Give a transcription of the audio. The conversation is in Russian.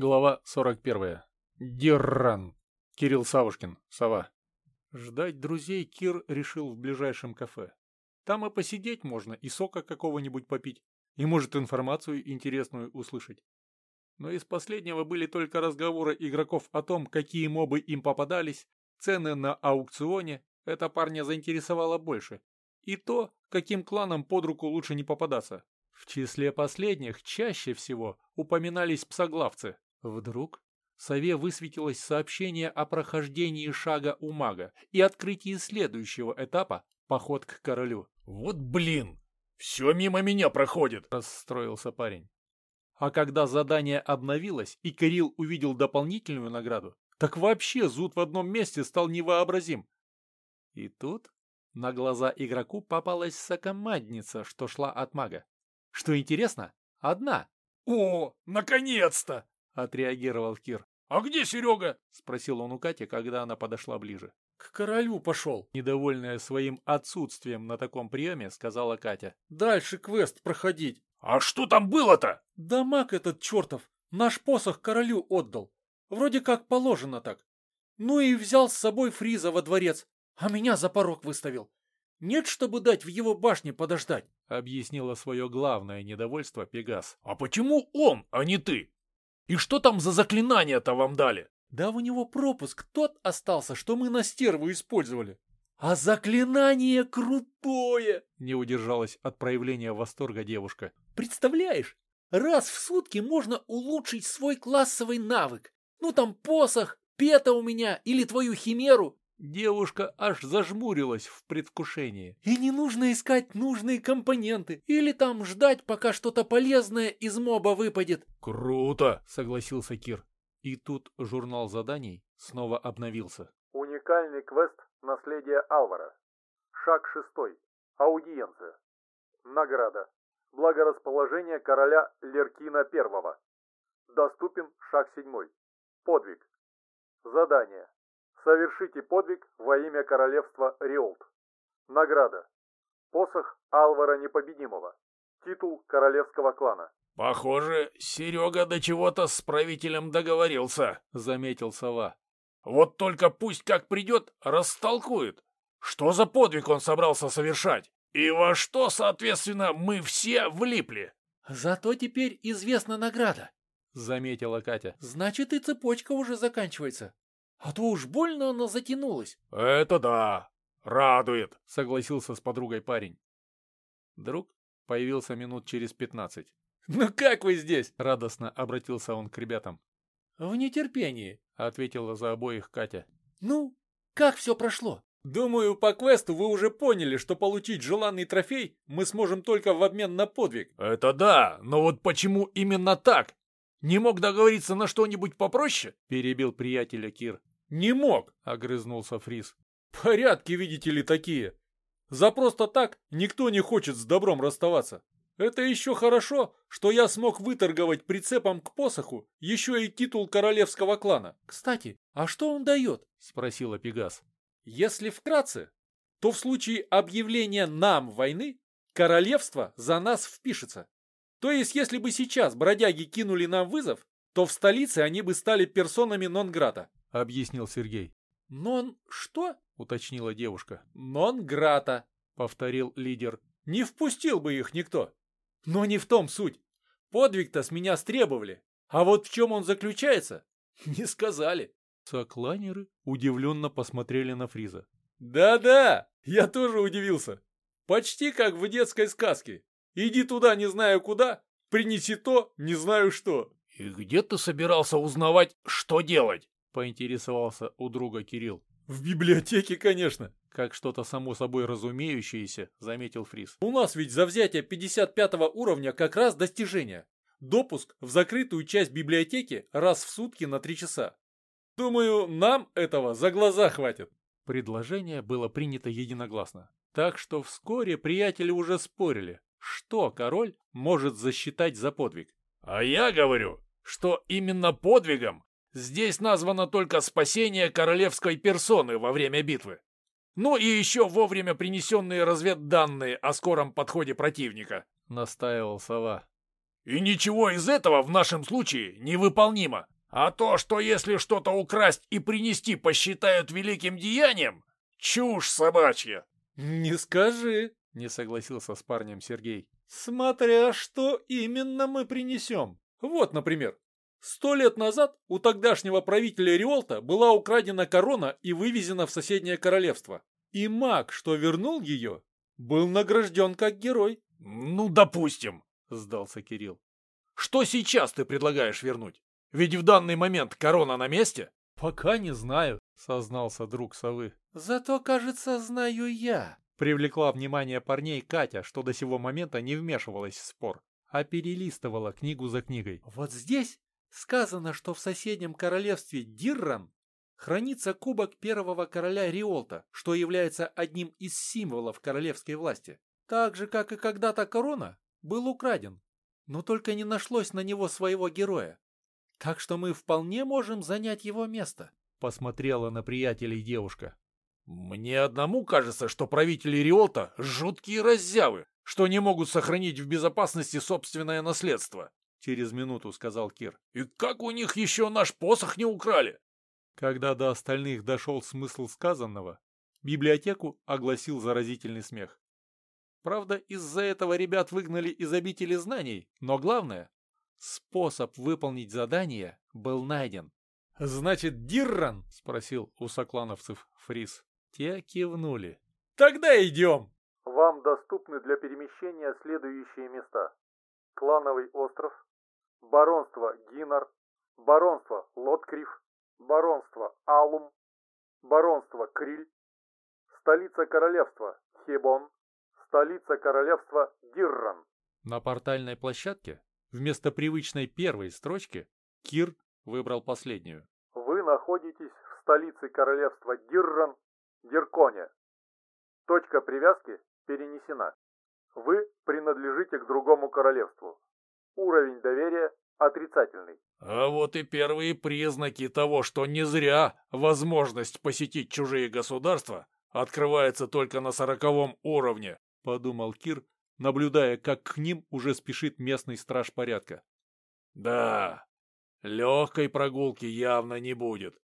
Глава 41. Дирран. Кирилл Савушкин. Сова. Ждать друзей Кир решил в ближайшем кафе. Там и посидеть можно, и сока какого-нибудь попить, и, может, информацию интересную услышать. Но из последнего были только разговоры игроков о том, какие мобы им попадались, цены на аукционе, это парня заинтересовало больше, и то, каким кланам под руку лучше не попадаться. В числе последних чаще всего упоминались псоглавцы, Вдруг сове высветилось сообщение о прохождении шага у мага и открытии следующего этапа – поход к королю. «Вот блин! Все мимо меня проходит!» – расстроился парень. А когда задание обновилось и Кирилл увидел дополнительную награду, так вообще зуд в одном месте стал невообразим. И тут на глаза игроку попалась сокомандница, что шла от мага. Что интересно, одна. «О, наконец-то!» Отреагировал Кир. «А где Серега?» — спросил он у Кати, когда она подошла ближе. «К королю пошел!» Недовольная своим отсутствием на таком приеме, сказала Катя. «Дальше квест проходить». «А что там было-то?» «Да маг этот чертов наш посох королю отдал. Вроде как положено так. Ну и взял с собой Фриза во дворец, а меня за порог выставил. Нет, чтобы дать в его башне подождать», — объяснила свое главное недовольство Пегас. «А почему он, а не ты?» И что там за заклинание-то вам дали? Да у него пропуск тот остался, что мы на стерву использовали. А заклинание крутое! Не удержалась от проявления восторга девушка. Представляешь, раз в сутки можно улучшить свой классовый навык. Ну там посох, пета у меня или твою химеру. Девушка аж зажмурилась в предвкушении. И не нужно искать нужные компоненты, или там ждать, пока что-то полезное из моба выпадет. Круто, согласился Кир. И тут журнал заданий снова обновился. Уникальный квест «Наследие Алвара». Шаг шестой. Аудиенция. Награда. Благорасположение короля Леркина Первого. Доступен шаг седьмой. Подвиг. Задание. Совершите подвиг во имя королевства Риолт. Награда. Посох Алвара Непобедимого. Титул королевского клана. «Похоже, Серега до чего-то с правителем договорился», — заметил сова. «Вот только пусть как придет, растолкует. Что за подвиг он собрался совершать? И во что, соответственно, мы все влипли?» «Зато теперь известна награда», — заметила Катя. «Значит, и цепочка уже заканчивается. А то уж больно она затянулась. Это да, радует, согласился с подругой парень. Друг появился минут через пятнадцать. «Ну как вы здесь?» — радостно обратился он к ребятам. «В нетерпении», — ответила за обоих Катя. «Ну, как все прошло?» «Думаю, по квесту вы уже поняли, что получить желанный трофей мы сможем только в обмен на подвиг». «Это да, но вот почему именно так? Не мог договориться на что-нибудь попроще?» — перебил приятеля Кир. «Не мог!» — огрызнулся Фрис. «Порядки, видите ли, такие. За просто так никто не хочет с добром расставаться. Это еще хорошо, что я смог выторговать прицепом к посоху еще и титул королевского клана. Кстати, а что он дает? Спросила Пегас. Если вкратце, то в случае объявления нам войны, королевство за нас впишется. То есть, если бы сейчас бродяги кинули нам вызов, то в столице они бы стали персонами нон-грата. — объяснил Сергей. «Нон что?» — уточнила девушка. «Нон-грата», — повторил лидер. «Не впустил бы их никто. Но не в том суть. Подвиг-то с меня стребовали. А вот в чем он заключается, не сказали». Сокланеры удивленно посмотрели на Фриза. «Да-да, я тоже удивился. Почти как в детской сказке. Иди туда, не знаю куда, принеси то, не знаю что». «И где ты собирался узнавать, что делать?» — поинтересовался у друга Кирилл. «В библиотеке, конечно!» Как что-то само собой разумеющееся, заметил Фрис. «У нас ведь за взятие 55 уровня как раз достижение. Допуск в закрытую часть библиотеки раз в сутки на три часа. Думаю, нам этого за глаза хватит». Предложение было принято единогласно. Так что вскоре приятели уже спорили, что король может засчитать за подвиг. «А я говорю, что именно подвигом Здесь названо только спасение королевской персоны во время битвы. Ну и еще вовремя принесенные разведданные о скором подходе противника», — настаивал сова. И ничего из этого в нашем случае невыполнимо. А то, что если что-то украсть и принести посчитают великим деянием, чушь собачья. Не скажи, не согласился с парнем Сергей. Смотря что именно мы принесем. Вот, например, сто лет назад у тогдашнего правителя Риолта была украдена корона и вывезена в соседнее королевство. И маг, что вернул ее, был награжден как герой. Ну, допустим, сдался Кирилл. Что сейчас ты предлагаешь вернуть? Ведь в данный момент корона на месте? Пока не знаю, сознался друг совы. Зато, кажется, знаю я. Привлекла внимание парней Катя, что до сего момента не вмешивалась в спор, а перелистывала книгу за книгой. Вот здесь сказано, что в соседнем королевстве Дирран хранится кубок первого короля Риолта, что является одним из символов королевской власти. Так же, как и когда-то корона, был украден, но только не нашлось на него своего героя. Так что мы вполне можем занять его место. Посмотрела на приятелей девушка. Мне одному кажется, что правители Риолта жуткие раззявы, что не могут сохранить в безопасности собственное наследство. Через минуту сказал Кир. И как у них еще наш посох не украли? Когда до остальных дошел смысл сказанного, библиотеку огласил заразительный смех. Правда, из-за этого ребят выгнали из обители знаний, но главное, способ выполнить задание был найден. «Значит, Дирран?» — спросил у соклановцев Фрис. Те кивнули. «Тогда идем!» Вам доступны для перемещения следующие места. Клановый остров, баронство Гинар, баронство Лоткриф, баронство Алум, баронство Криль, столица королевства Хебон, столица королевства Дирран. На портальной площадке вместо привычной первой строчки Кир выбрал последнюю. Вы находитесь в столице королевства Дирран, Дирконе. Точка привязки перенесена. Вы принадлежите к другому королевству. Уровень доверия отрицательный. А вот и первые признаки того, что не зря возможность посетить чужие государства открывается только на сороковом уровне, подумал Кир, наблюдая, как к ним уже спешит местный страж порядка. Да, легкой прогулки явно не будет.